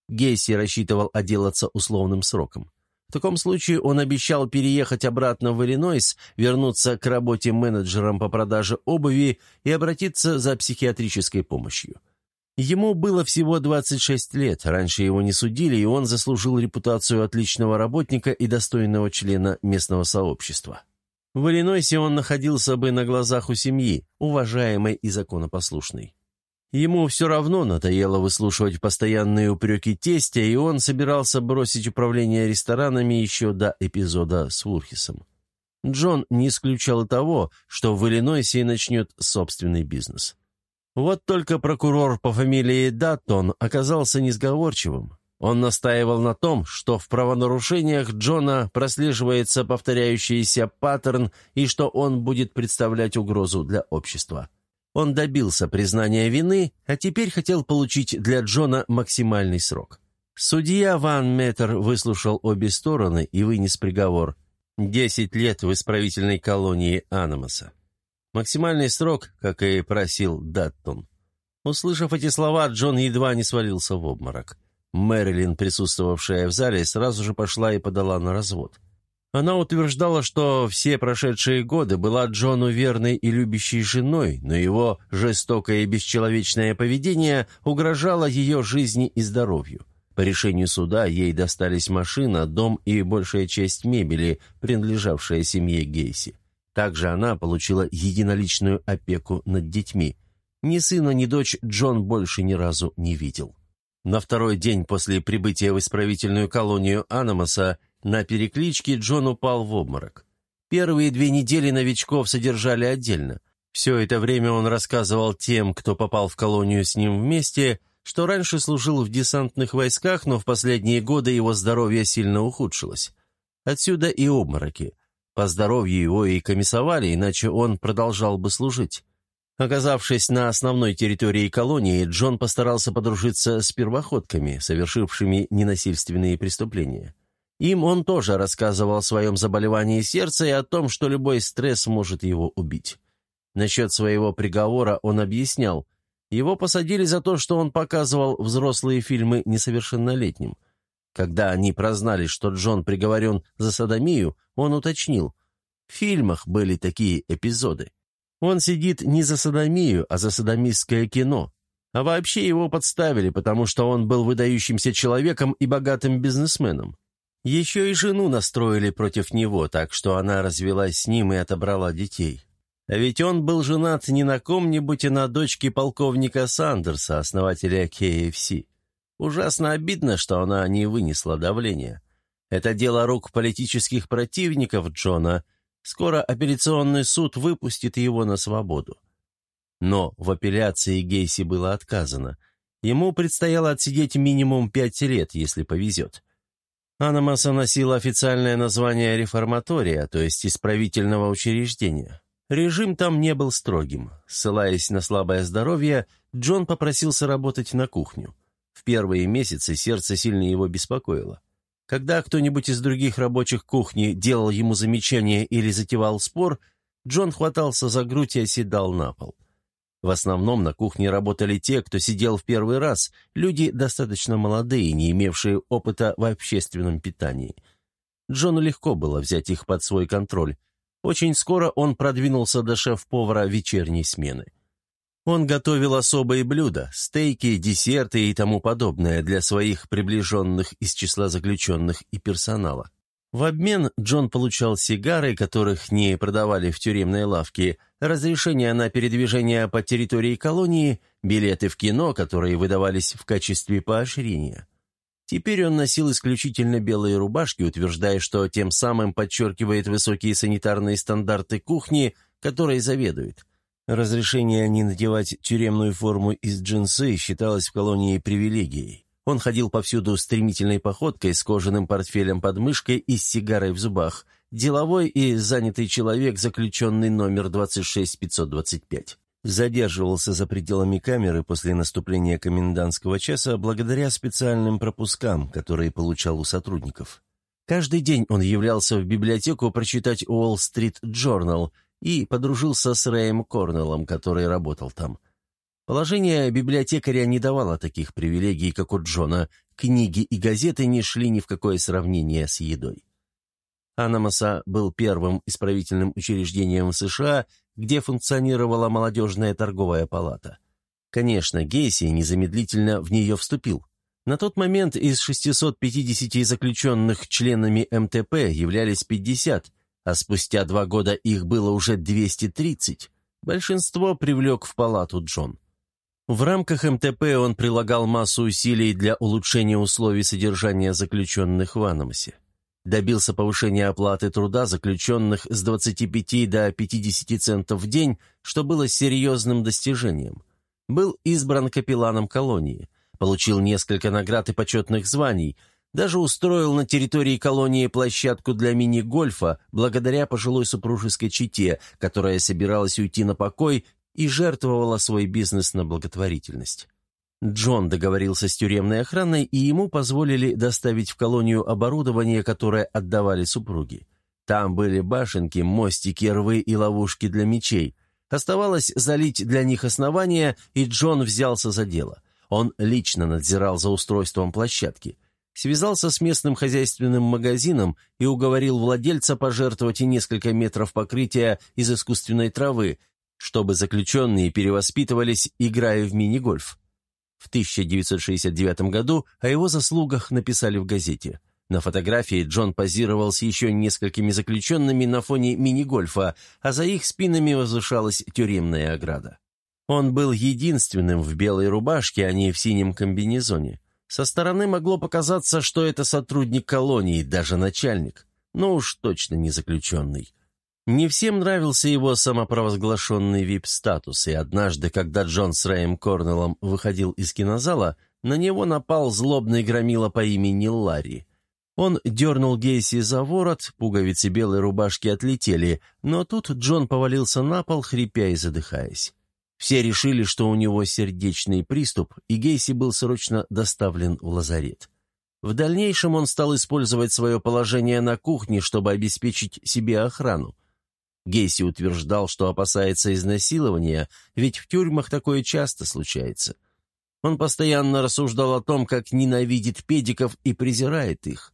Гейси рассчитывал отделаться условным сроком. В таком случае он обещал переехать обратно в Иллинойс, вернуться к работе менеджером по продаже обуви и обратиться за психиатрической помощью. Ему было всего 26 лет, раньше его не судили, и он заслужил репутацию отличного работника и достойного члена местного сообщества. В Иллинойсе он находился бы на глазах у семьи, уважаемой и законопослушной. Ему все равно надоело выслушивать постоянные упреки тестя, и он собирался бросить управление ресторанами еще до эпизода с Вурхисом. Джон не исключал того, что в Иллинойсе начнет собственный бизнес. Вот только прокурор по фамилии Даттон оказался несговорчивым. Он настаивал на том, что в правонарушениях Джона прослеживается повторяющийся паттерн и что он будет представлять угрозу для общества. Он добился признания вины, а теперь хотел получить для Джона максимальный срок. Судья Ван Меттер выслушал обе стороны и вынес приговор – 10 лет в исправительной колонии Аномаса. Максимальный срок, как и просил Даттон. Услышав эти слова, Джон едва не свалился в обморок. Мэрилин, присутствовавшая в зале, сразу же пошла и подала на развод. Она утверждала, что все прошедшие годы была Джону верной и любящей женой, но его жестокое и бесчеловечное поведение угрожало ее жизни и здоровью. По решению суда ей достались машина, дом и большая часть мебели, принадлежавшая семье Гейси. Также она получила единоличную опеку над детьми. Ни сына, ни дочь Джон больше ни разу не видел. На второй день после прибытия в исправительную колонию Аномаса на перекличке Джон упал в обморок. Первые две недели новичков содержали отдельно. Все это время он рассказывал тем, кто попал в колонию с ним вместе, что раньше служил в десантных войсках, но в последние годы его здоровье сильно ухудшилось. Отсюда и обмороки. По здоровью его и комиссовали, иначе он продолжал бы служить. Оказавшись на основной территории колонии, Джон постарался подружиться с первоходками, совершившими ненасильственные преступления. Им он тоже рассказывал о своем заболевании сердца и о том, что любой стресс может его убить. Насчет своего приговора он объяснял – его посадили за то, что он показывал взрослые фильмы несовершеннолетним. Когда они прознали, что Джон приговорен за садомию, он уточнил. В фильмах были такие эпизоды. Он сидит не за садомию, а за садомистское кино. А вообще его подставили, потому что он был выдающимся человеком и богатым бизнесменом. Еще и жену настроили против него, так что она развелась с ним и отобрала детей. А ведь он был женат не на ком-нибудь, а на дочке полковника Сандерса, основателя KFC. Ужасно обидно, что она не вынесла давления. Это дело рук политических противников Джона. Скоро апелляционный суд выпустит его на свободу. Но в апелляции Гейси было отказано. Ему предстояло отсидеть минимум пять лет, если повезет. Аномаса носила официальное название реформатория, то есть исправительного учреждения. Режим там не был строгим. Ссылаясь на слабое здоровье, Джон попросился работать на кухню. В первые месяцы сердце сильно его беспокоило. Когда кто-нибудь из других рабочих кухни делал ему замечание или затевал спор, Джон хватался за грудь и оседал на пол. В основном на кухне работали те, кто сидел в первый раз, люди достаточно молодые, не имевшие опыта в общественном питании. Джону легко было взять их под свой контроль, очень скоро он продвинулся до шеф-повара вечерней смены. Он готовил особые блюда, стейки, десерты и тому подобное для своих приближенных из числа заключенных и персонала. В обмен Джон получал сигары, которых не продавали в тюремной лавке, разрешение на передвижение по территории колонии, билеты в кино, которые выдавались в качестве поощрения. Теперь он носил исключительно белые рубашки, утверждая, что тем самым подчеркивает высокие санитарные стандарты кухни, которой заведует. Разрешение не надевать тюремную форму из джинсы считалось в колонии привилегией. Он ходил повсюду стремительной походкой с кожаным портфелем под мышкой и с сигарой в зубах. Деловой и занятый человек, заключенный номер 26525 задерживался за пределами камеры после наступления комендантского часа благодаря специальным пропускам, которые получал у сотрудников. Каждый день он являлся в библиотеку прочитать Уолл-стрит Джорнал и подружился с Рэем Корнеллом, который работал там. Положение библиотекаря не давало таких привилегий, как у Джона. Книги и газеты не шли ни в какое сравнение с едой. Анамаса был первым исправительным учреждением в США, где функционировала молодежная торговая палата. Конечно, Гейси незамедлительно в нее вступил. На тот момент из 650 заключенных членами МТП являлись 50, а спустя два года их было уже 230. Большинство привлек в палату Джон. В рамках МТП он прилагал массу усилий для улучшения условий содержания заключенных в Анамасе добился повышения оплаты труда заключенных с 25 до 50 центов в день, что было серьезным достижением. Был избран капелланом колонии, получил несколько наград и почетных званий, даже устроил на территории колонии площадку для мини-гольфа благодаря пожилой супружеской чете, которая собиралась уйти на покой и жертвовала свой бизнес на благотворительность. Джон договорился с тюремной охраной, и ему позволили доставить в колонию оборудование, которое отдавали супруги. Там были башенки, мостики, рвы и ловушки для мечей. Оставалось залить для них основания, и Джон взялся за дело. Он лично надзирал за устройством площадки. Связался с местным хозяйственным магазином и уговорил владельца пожертвовать и несколько метров покрытия из искусственной травы, чтобы заключенные перевоспитывались, играя в мини-гольф. В 1969 году о его заслугах написали в газете. На фотографии Джон позировал с еще несколькими заключенными на фоне мини-гольфа, а за их спинами возвышалась тюремная ограда. Он был единственным в белой рубашке, а не в синем комбинезоне. Со стороны могло показаться, что это сотрудник колонии, даже начальник. Но уж точно не заключенный. Не всем нравился его самопровозглашенный вип-статус, и однажды, когда Джон с Рэем Корнеллом выходил из кинозала, на него напал злобный громила по имени Ларри. Он дернул Гейси за ворот, пуговицы белой рубашки отлетели, но тут Джон повалился на пол, хрипя и задыхаясь. Все решили, что у него сердечный приступ, и Гейси был срочно доставлен в лазарет. В дальнейшем он стал использовать свое положение на кухне, чтобы обеспечить себе охрану. Гейси утверждал, что опасается изнасилования, ведь в тюрьмах такое часто случается. Он постоянно рассуждал о том, как ненавидит педиков и презирает их.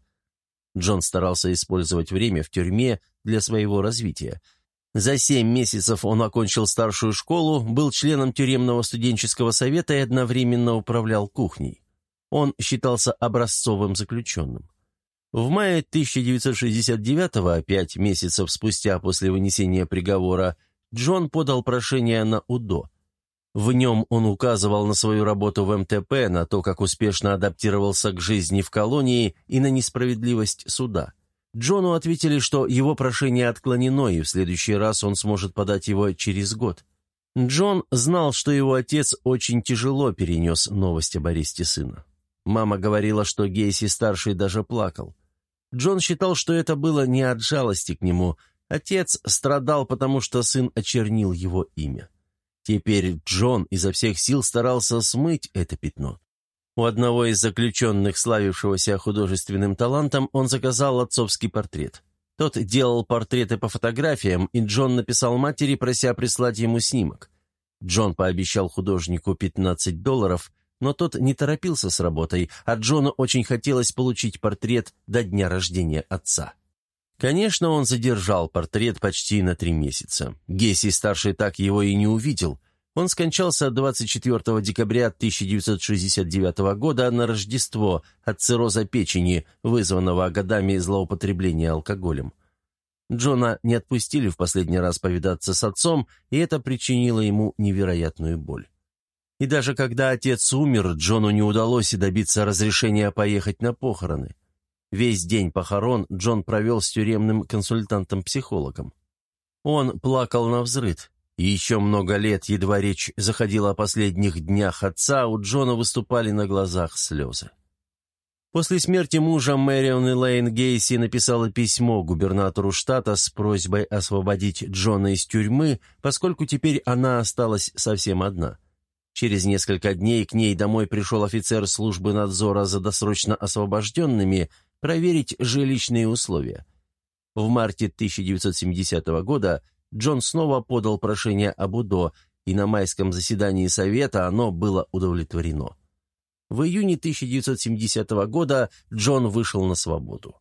Джон старался использовать время в тюрьме для своего развития – за семь месяцев он окончил старшую школу, был членом тюремного студенческого совета и одновременно управлял кухней. Он считался образцовым заключенным. В мае 1969-го, пять месяцев спустя после вынесения приговора, Джон подал прошение на УДО. В нем он указывал на свою работу в МТП, на то, как успешно адаптировался к жизни в колонии и на несправедливость суда. Джону ответили, что его прошение отклонено, и в следующий раз он сможет подать его через год. Джон знал, что его отец очень тяжело перенес новость об аресте сына. Мама говорила, что Гейси-старший даже плакал. Джон считал, что это было не от жалости к нему. Отец страдал, потому что сын очернил его имя. Теперь Джон изо всех сил старался смыть это пятно. У одного из заключенных, славившегося художественным талантом, он заказал отцовский портрет. Тот делал портреты по фотографиям, и Джон написал матери, прося прислать ему снимок. Джон пообещал художнику 15 долларов, но тот не торопился с работой, а Джону очень хотелось получить портрет до дня рождения отца. Конечно, он задержал портрет почти на три месяца. Гесси-старший так его и не увидел – он скончался 24 декабря 1969 года на Рождество от цирроза печени, вызванного годами злоупотребления алкоголем. Джона не отпустили в последний раз повидаться с отцом, и это причинило ему невероятную боль. И даже когда отец умер, Джону не удалось добиться разрешения поехать на похороны. Весь день похорон Джон провел с тюремным консультантом-психологом. Он плакал на взрыд, и еще много лет, едва речь заходила о последних днях отца, у Джона выступали на глазах слезы. После смерти мужа Мэрион Элейн Гейси написала письмо губернатору штата с просьбой освободить Джона из тюрьмы, поскольку теперь она осталась совсем одна. Через несколько дней к ней домой пришел офицер службы надзора за досрочно освобожденными проверить жилищные условия. В марте 1970 года Джон снова подал прошение об УДО, и на майском заседании Совета оно было удовлетворено. В июне 1970 года Джон вышел на свободу.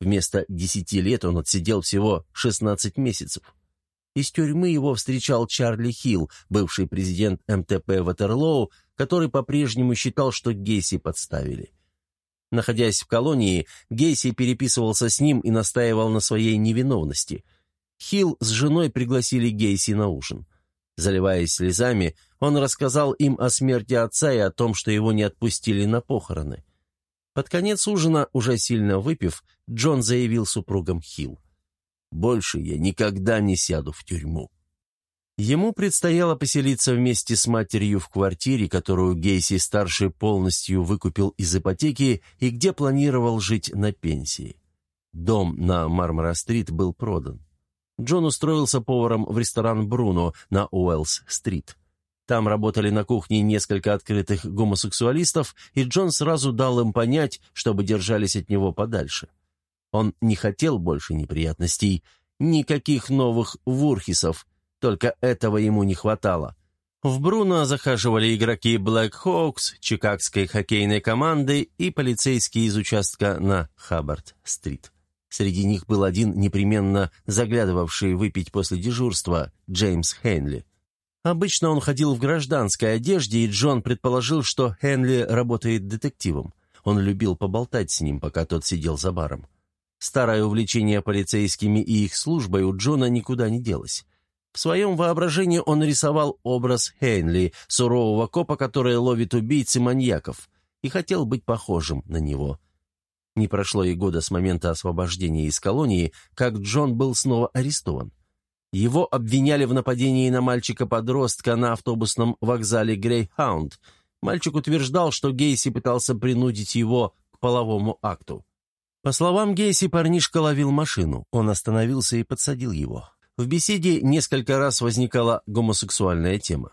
Вместо 10 лет он отсидел всего 16 месяцев. Из тюрьмы его встречал Чарли Хилл, бывший президент МТП Ватерлоу, который по-прежнему считал, что Гейси подставили. Находясь в колонии, Гейси переписывался с ним и настаивал на своей невиновности – Хилл с женой пригласили Гейси на ужин. Заливаясь слезами, он рассказал им о смерти отца и о том, что его не отпустили на похороны. Под конец ужина, уже сильно выпив, Джон заявил супругам Хилл. «Больше я никогда не сяду в тюрьму». Ему предстояло поселиться вместе с матерью в квартире, которую Гейси-старший полностью выкупил из ипотеки и где планировал жить на пенсии. Дом на Мармара-стрит был продан. Джон устроился поваром в ресторан «Бруно» на Уэллс-стрит. Там работали на кухне несколько открытых гомосексуалистов, и Джон сразу дал им понять, чтобы держались от него подальше. Он не хотел больше неприятностей, никаких новых вурхисов, только этого ему не хватало. В Бруно захаживали игроки Black Hawks, чикагской хоккейной команды и полицейские из участка на Хаббард-стрит. Среди них был один непременно заглядывавший выпить после дежурства, Джеймс Хенли. Обычно он ходил в гражданской одежде, и Джон предположил, что Хенли работает детективом. Он любил поболтать с ним, пока тот сидел за баром. Старое увлечение полицейскими и их службой у Джона никуда не делось. В своем воображении он рисовал образ Хенли, сурового копа, который ловит убийц и маньяков, и хотел быть похожим на него. Не прошло и года с момента освобождения из колонии, как Джон был снова арестован. Его обвиняли в нападении на мальчика-подростка на автобусном вокзале Грейхаунд. Мальчик утверждал, что Гейси пытался принудить его к половому акту. По словам Гейси, парнишка ловил машину. Он остановился и подсадил его. В беседе несколько раз возникала гомосексуальная тема.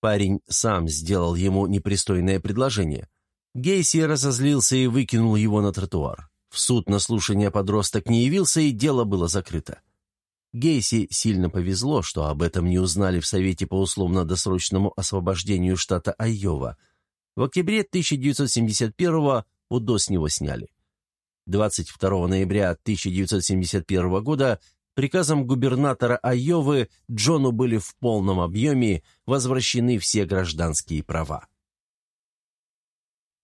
Парень сам сделал ему непристойное предложение. Гейси разозлился и выкинул его на тротуар. В суд на слушание подросток не явился, и дело было закрыто. Гейси сильно повезло, что об этом не узнали в Совете по условно-досрочному освобождению штата Айова. В октябре 1971-го УДО с него сняли. 22 ноября 1971 года приказом губернатора Айовы Джону были в полном объеме возвращены все гражданские права.